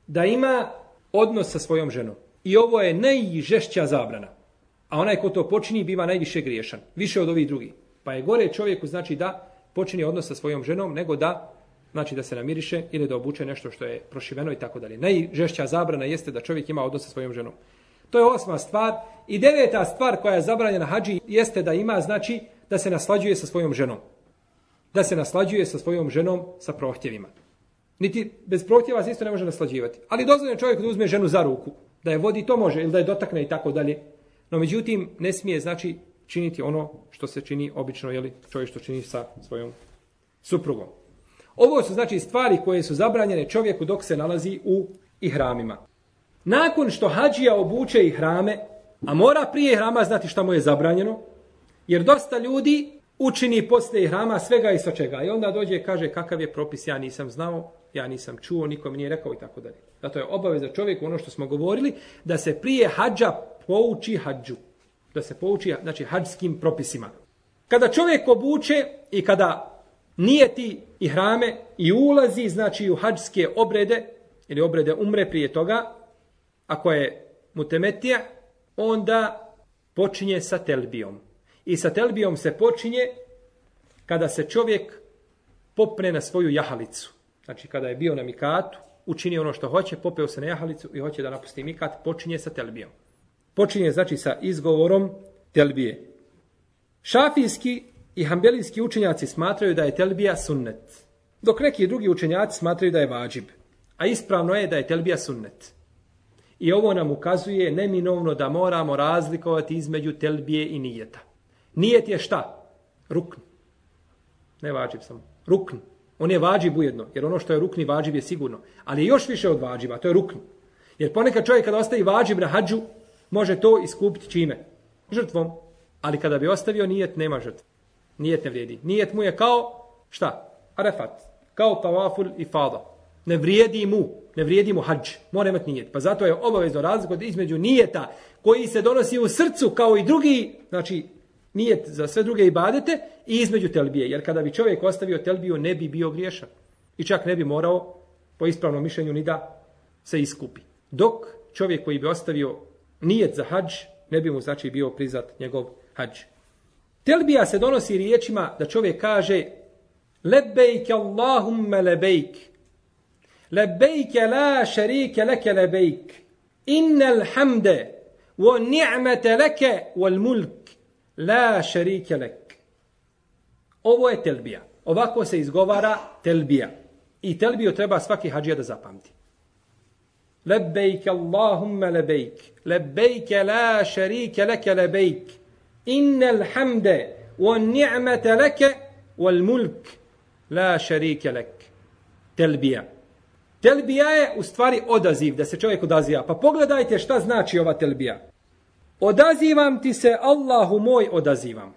da ima odnos sa svojom ženom. I ovo je najžešća zabrana. A onaj ko to počini biva najviše griješan. Više od ovih drugih. Pa je gore čovjeku znači da počini odnos sa svojom ženom nego da znači da se namiriše ili da obuče nešto što je prošiveno i tako dalje. Najžešća zabrana jeste da čovjek ima odnos sa svojom ženom. To je osma stvar. I deveta stvar koja je zabranjena hađi jeste da ima, znači, da se naslađuje sa svojom ženom. Da se naslađuje sa svojom ženom sa prohtjevima. Niti bez prohtjeva se isto ne može naslađivati. Ali dozvoljeno čovjek da uzme ženu za ruku. Da je vodi, to može. Ili da je dotakne i tako dalje. No međutim, ne smije, znači, činiti ono što se čini obično, jeli, čovjek što čini sa svojom suprugom. Ovo su, znači, stvari koje su zabranjene čovjeku dok se nalazi u ihramima. Nakon što hađija obuče ihrame, a mora prije hrama znati šta mu je zabranjeno, jer dosta ljudi učini posle hrama svega i sa čega. I onda dođe i kaže kakav je propis, ja nisam znao, ja nisam čuo, niko mi nije rekao i tako dalje. Zato je obaveza čovjeku ono što smo govorili, da se prije hađa pouči hađu. Da se pouči znači, hađskim propisima. Kada čovjek obuče i kada nije ti i hrame i ulazi znači u hađske obrede ili obrede umre prije toga, ako je mutemetija, onda počinje sa telbijom. I sa telbijom se počinje kada se čovjek popne na svoju jahalicu. Znači kada je bio na mikatu, učinio ono što hoće, popeo se na jahalicu i hoće da napusti mikat, počinje sa telbijom. Počinje znači sa izgovorom telbije. Šafijski i hambelijski učenjaci smatraju da je telbija sunnet. Dok neki drugi učenjaci smatraju da je vađib. A ispravno je da je telbija sunnet. I ovo nam ukazuje neminovno da moramo razlikovati između telbije i nijeta. Nijet je šta? Rukn. Ne vađib samo. Rukn. On je vađib ujedno, jer ono što je rukni vađib je sigurno. Ali je još više od vađiba, to je rukn. Jer ponekad čovjek kada ostavi vađib na hađu, može to iskupiti čime? Žrtvom. Ali kada bi ostavio nijet, nema žrtva. Nijet ne vrijedi. Nijet mu je kao, šta? Arefat. Kao tawaful i fada. Ne vrijedi mu ne vrijedi mu hađ, mora imati nijet. Pa zato je obavezno razliku između nijeta koji se donosi u srcu kao i drugi, znači nijet za sve druge ibadete i između telbije. Jer kada bi čovjek ostavio telbiju, ne bi bio griješan. I čak ne bi morao, po ispravnom mišljenju, ni da se iskupi. Dok čovjek koji bi ostavio nijet za hađ, ne bi mu znači bio priznat njegov hađ. Telbija se donosi riječima da čovjek kaže Lebejke Allahumme lebejk. Lebejke la šerike leke lebejk. Innel hamde. Wa ni'mata laka wal mulk La šerike lek. Ovo je telbija. Ovako se izgovara telbija. I telbiju treba svaki hađija da zapamti. Lebejk Allahumma lebejk. Lebejk la šerike leke lebejk. Innel hamde wa ni'mata leke wal mulk la šerike lek. Telbija. Telbija je u stvari odaziv, da se čovjek odazija. Pa pogledajte šta znači ova telbija. Odazivam ti se, Allahu moj, odazivam.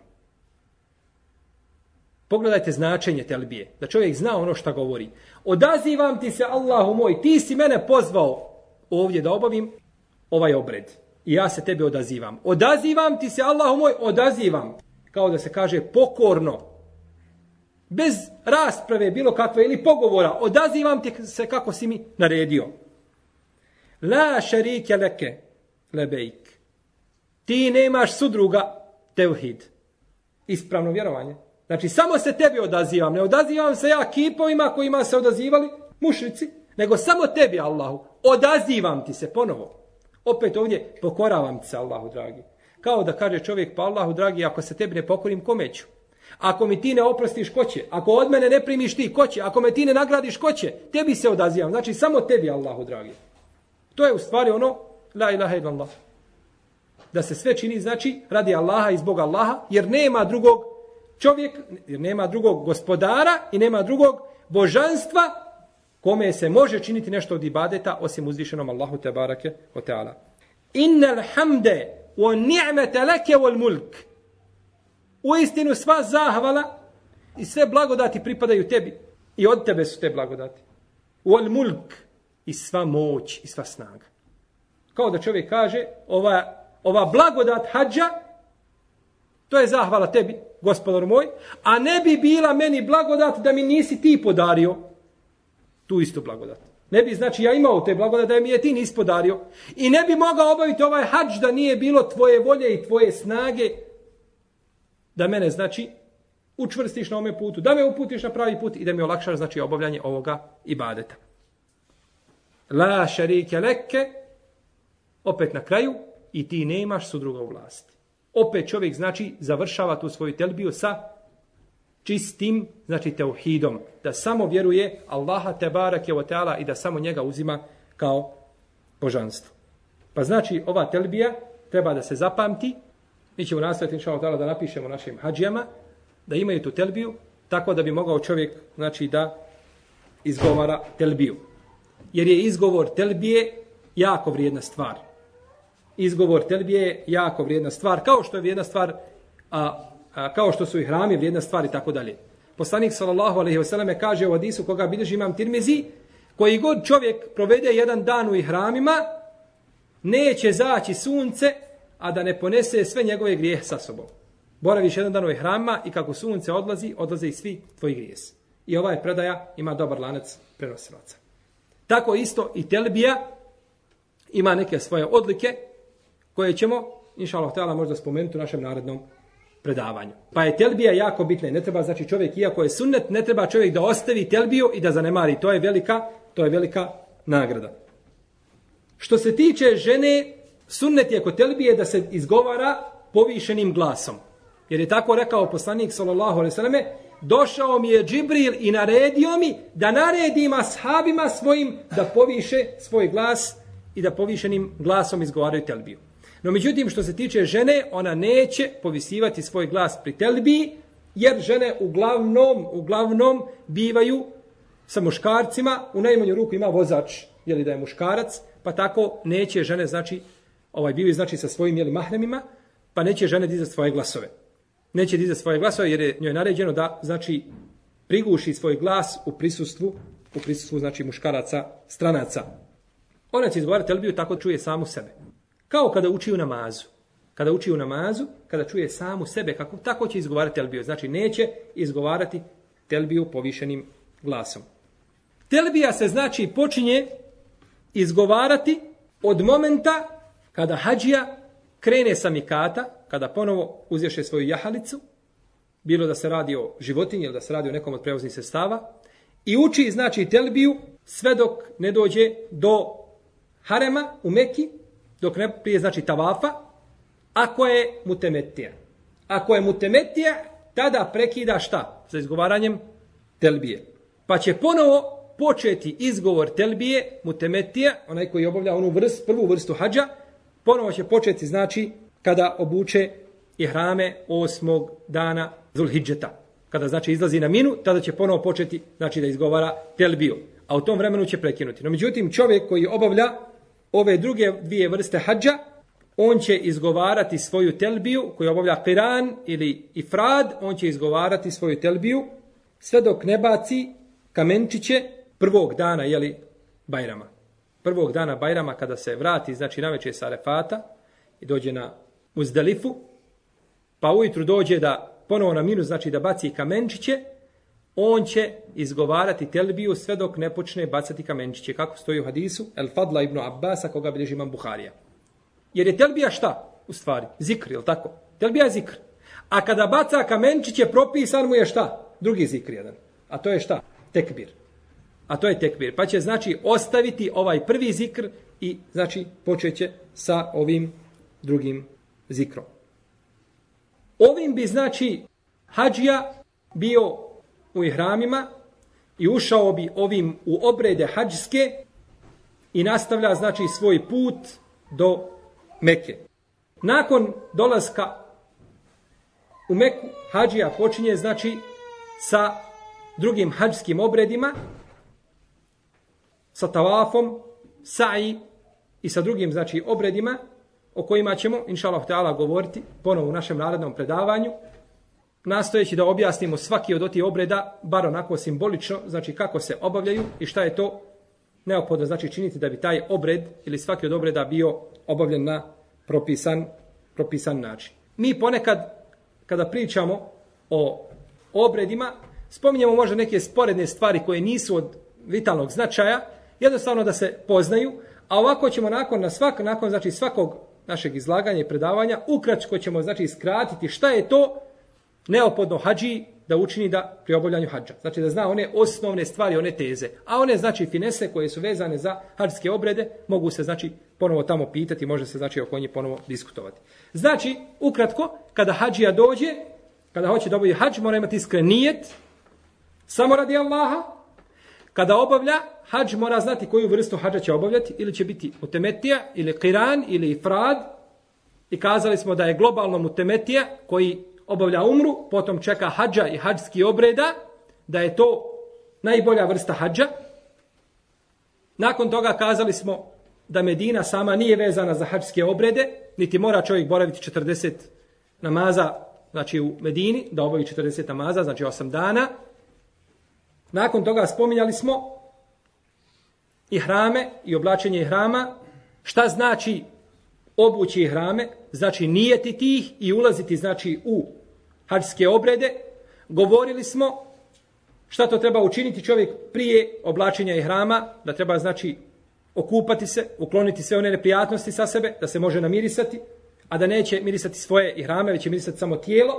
Pogledajte značenje telbije, da čovjek zna ono što govori. Odazivam ti se, Allahu moj, ti si mene pozvao ovdje da obavim ovaj obred. I ja se tebi odazivam. Odazivam ti se, Allahu moj, odazivam. Kao da se kaže pokorno, bez rasprave bilo kakve ili pogovora, odazivam ti se kako si mi naredio. La šarike leke lebejk. Ti nemaš sudruga tevhid. Ispravno vjerovanje. Znači, samo se tebi odazivam. Ne odazivam se ja kipovima kojima se odazivali mušrici, nego samo tebi, Allahu. Odazivam ti se ponovo. Opet ovdje pokoravam ti se, Allahu, dragi. Kao da kaže čovjek, pa Allahu, dragi, ako se tebi ne pokorim, kome ću? Ako mi ti ne oprostiš, ko će? Ako od mene ne primiš ti, ko će? Ako me ti ne nagradiš, ko će? Tebi se odazivam. Znači, samo tebi, Allahu, dragi. To je u stvari ono, la ilaha illallah. Da se sve čini, znači, radi Allaha i zbog Allaha, jer nema drugog čovjek, jer nema drugog gospodara i nema drugog božanstva kome se može činiti nešto od ibadeta osim uzvišenom Allahu te barake o teala. Innal hamde wa ni'mete leke wal mulk. U istinu sva zahvala i sve blagodati pripadaju tebi. I od tebe su te blagodati. Wal mulk i sva moć i sva snaga. Kao da čovjek kaže, ova, ova blagodat hađa, to je zahvala tebi, gospodar moj, a ne bi bila meni blagodat da mi nisi ti podario tu istu blagodat. Ne bi, znači, ja imao te blagodat da mi je ti nisi podario. I ne bi mogao obaviti ovaj hađ da nije bilo tvoje volje i tvoje snage da mene, znači, učvrstiš na ome putu, da me uputiš na pravi put i da mi olakšaš, znači, obavljanje ovoga ibadeta. La šarike leke, opet na kraju, i ti nemaš su druga u vlasti. Opet čovjek, znači, završava tu svoju telbiju sa čistim, znači, teuhidom. Da samo vjeruje Allaha te barake o teala i da samo njega uzima kao božanstvo. Pa znači, ova telbija treba da se zapamti. Mi ćemo nastaviti, inša Allah, da napišemo našim hađijama, da imaju tu telbiju, tako da bi mogao čovjek, znači, da izgovara telbiju jer je izgovor telbije jako vrijedna stvar. Izgovor telbije je jako vrijedna stvar, kao što je vrijedna stvar, a, a, kao što su i hrami vrijedna stvar i tako dalje. Poslanik sallallahu alejhi ve selleme kaže u hadisu koga bilježi imam Tirmizi, koji god čovjek provede jedan dan u ihramima, neće zaći sunce, a da ne ponese sve njegove grijehe sa sobom. Boraviš jedan dan u ihramima i kako sunce odlazi, odlaze i svi tvoji grijesi. I ovaj predaja ima dobar lanac prenosilaca. Tako isto i telbija ima neke svoje odlike koje ćemo, inša Allah, htjela možda spomenuti u našem narednom predavanju. Pa je telbija jako bitna. Ne treba, znači čovjek, iako je sunnet, ne treba čovjek da ostavi telbiju i da zanemari. To je velika, to je velika nagrada. Što se tiče žene, sunnet je kod telbije da se izgovara povišenim glasom. Jer je tako rekao poslanik sallallahu alejhi ve selleme, došao mi je Džibril i naredio mi da naredim ashabima svojim da poviše svoj glas i da povišenim glasom izgovaraju telbiju. No međutim, što se tiče žene, ona neće povisivati svoj glas pri telbiji, jer žene uglavnom, uglavnom bivaju sa muškarcima, u najmanju ruku ima vozač, jeli da je muškarac, pa tako neće žene, znači, ovaj bivaju znači sa svojim jeli mahremima, pa neće žene dizati svoje glasove neće dizati svoje glasove jer je njoj naređeno da znači priguši svoj glas u prisustvu u prisustvu znači muškaraca stranaca. Ona će izgovarati telbiju tako čuje samu sebe. Kao kada uči u namazu. Kada uči u namazu, kada čuje samu sebe, kako tako će izgovarati telbiju. Znači neće izgovarati telbiju povišenim glasom. Telbija se znači počinje izgovarati od momenta kada hađija krene sa mikata, kada ponovo uzješe svoju jahalicu, bilo da se radi o životinji ili da se radi o nekom od prevoznih sestava, i uči, znači, telbiju sve dok ne dođe do harema u Meki, dok ne prije, znači, tavafa, ako je mutemetija. Ako je mutemetija, tada prekida šta? Sa izgovaranjem telbije. Pa će ponovo početi izgovor telbije, mutemetija, onaj koji obavlja onu vrst, prvu vrstu hađa, ponovo će početi, znači, kada obuče i hrame osmog dana Zulhidžeta. Kada znači izlazi na minu, tada će ponovo početi znači da izgovara telbiju. A u tom vremenu će prekinuti. No međutim, čovjek koji obavlja ove druge dvije vrste hađa, on će izgovarati svoju telbiju, koji obavlja qiran ili ifrad, on će izgovarati svoju telbiju, sve dok ne baci kamenčiće prvog dana, jeli, Bajrama. Prvog dana Bajrama, kada se vrati, znači na večer sa Arefata, i dođe na Uzdalifu, pa ujutru dođe da ponovo na minus, znači da baci kamenčiće, on će izgovarati telbiju sve dok ne počne bacati kamenčiće. Kako stoji u hadisu? El Fadla ibn Abbas, koga bilježi imam Buharija. Jer je telbija šta? U stvari, zikr, je tako? Telbija je zikr. A kada baca kamenčiće, propisan mu je šta? Drugi zikr jedan. A to je šta? Tekbir. A to je tekbir. Pa će znači ostaviti ovaj prvi zikr i znači počeće sa ovim drugim zikrom. Ovim bi znači hađija bio u ihramima i ušao bi ovim u obrede hađske i nastavlja znači svoj put do Mekke. Nakon dolaska u Meku hađija počinje znači sa drugim hađskim obredima sa tavafom, sa'i i sa drugim znači obredima o kojima ćemo, inša Allah ta'ala, govoriti ponovo u našem narednom predavanju, nastojeći da objasnimo svaki od otih obreda, bar onako simbolično, znači kako se obavljaju i šta je to neophodno znači činiti da bi taj obred ili svaki od obreda bio obavljen na propisan, propisan način. Mi ponekad, kada pričamo o obredima, spominjemo možda neke sporedne stvari koje nisu od vitalnog značaja, jednostavno da se poznaju, a ovako ćemo nakon na svak, nakon znači svakog našeg izlaganja i predavanja ukratko ćemo znači skratiti šta je to neophodno hađi da učini da pri obavljanju hađa. Znači da zna one osnovne stvari, one teze. A one znači finese koje su vezane za hađske obrede mogu se znači ponovo tamo pitati, može se znači oko njih ponovo diskutovati. Znači, ukratko, kada hađija dođe, kada hoće da obavi hađ, mora imati iskren nijet, samo radi Allaha. Kada obavlja, hađ mora znati koju vrstu hađa će obavljati, ili će biti mutemetija, ili kiran, ili ifrad. I kazali smo da je globalno mutemetija koji obavlja umru, potom čeka hađa i hađski obreda, da je to najbolja vrsta hađa. Nakon toga kazali smo da Medina sama nije vezana za hađske obrede, niti mora čovjek boraviti 40 namaza, znači u Medini, da obavi 40 namaza, znači 8 dana. Nakon toga spominjali smo i hrame i oblačenje hrama, šta znači obući hrame, znači nijeti tih i ulaziti znači u hađske obrede, govorili smo šta to treba učiniti čovjek prije oblačenja i hrama, da treba znači okupati se, ukloniti sve one neprijatnosti sa sebe, da se može namirisati, a da neće mirisati svoje i hrame, već će mirisati samo tijelo.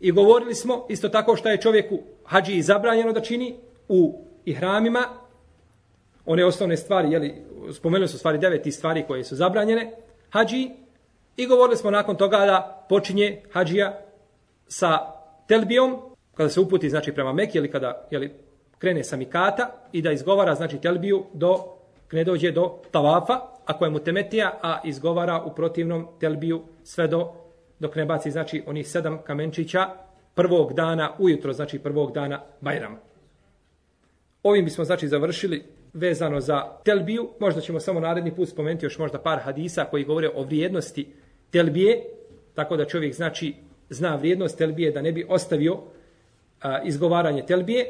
I govorili smo isto tako šta je čovjeku hađi zabranjeno da čini u ihramima, one osnovne stvari, jeli, spomenuli su stvari deveti stvari koje su zabranjene, hađi, i govorili smo nakon toga da počinje hađija sa telbijom, kada se uputi znači prema Mekke ili kada jeli, krene sa Mikata i da izgovara znači telbiju do ne dođe do tavafa, ako je mu temetija, a izgovara u protivnom telbiju sve do dok ne baci znači onih sedam kamenčića prvog dana ujutro, znači prvog dana Bajrama. Ovim bismo znači završili vezano za telbiju. Možda ćemo samo naredni put spomenuti još možda par hadisa koji govore o vrijednosti telbije, tako da čovjek znači zna vrijednost telbije, da ne bi ostavio a, izgovaranje telbije,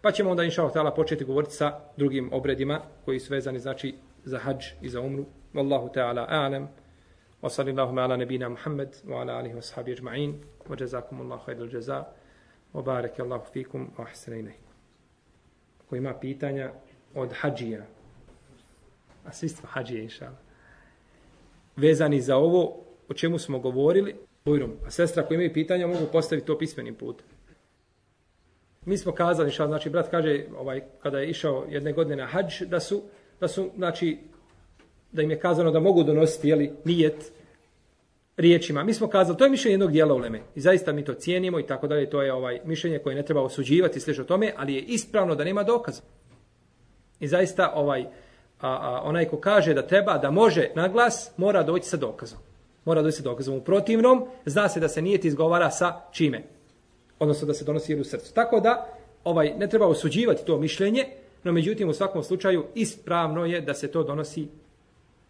pa ćemo onda inša Allah početi govoriti sa drugim obredima koji su vezani znači za hađ i za umru. Wallahu ta'ala a'lam. Wa sallallahu ala nabina Muhammad wa ala alihi wa sahbihi ajma'in. Wa jazakumullahu khairul jaza. Wa barakallahu fikum wa ahsana ilaykum. Ko ima pitanja od hađija. A svi smo hađije, inša Allah. Vezani za ovo o čemu smo govorili, Bujrum. A sestra koji imaju pitanja mogu postaviti to pismenim putem. Mi smo kazali, šta, znači, brat kaže, ovaj, kada je išao jedne godine na hađ, da su, da su, znači, da im je kazano da mogu donositi, jeli, nijet riječima. Mi smo kazali, to je mišljenje jednog dijela uleme. I zaista mi to cijenimo i tako dalje, to je ovaj mišljenje koje ne treba osuđivati, slično tome, ali je ispravno da nema dokaza. I zaista, ovaj, a, a, onaj ko kaže da treba, da može na glas, mora doći sa dokazom. Mora doći sa dokazom. U protivnom, zna se da se nijet izgovara sa čime? Odnosno da se donosi u srcu. Tako da, ovaj ne treba osuđivati to mišljenje, no međutim u svakom slučaju ispravno je da se to donosi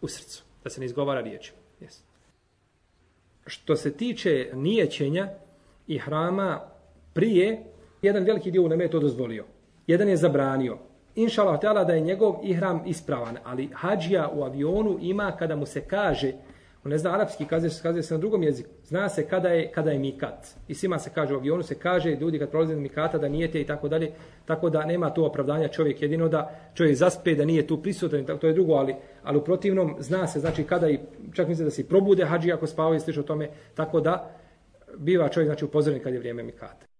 u srcu. Da se ne izgovara riječima. Yes. Što se tiče nijećenja i hrama prije, jedan veliki dio u neme je to dozvolio. Jedan je zabranio. Inša htjela da je njegov ihram ispravan, ali hađija u avionu ima kada mu se kaže On ne zna arapski, kaže se, kaže se na drugom jeziku. Zna se kada je, kada je mikat. I svima se kaže u avionu, se kaže ljudi kad prolaze na mikata da nijete i tako dalje. Tako da nema tu opravdanja čovjek jedino da čovjek zaspe da nije tu prisutan. To je drugo, ali, ali u protivnom zna se znači kada i čak misle da se probude hađi ako spavaju i o tome. Tako da biva čovjek znači upozoren kad je vrijeme mikata.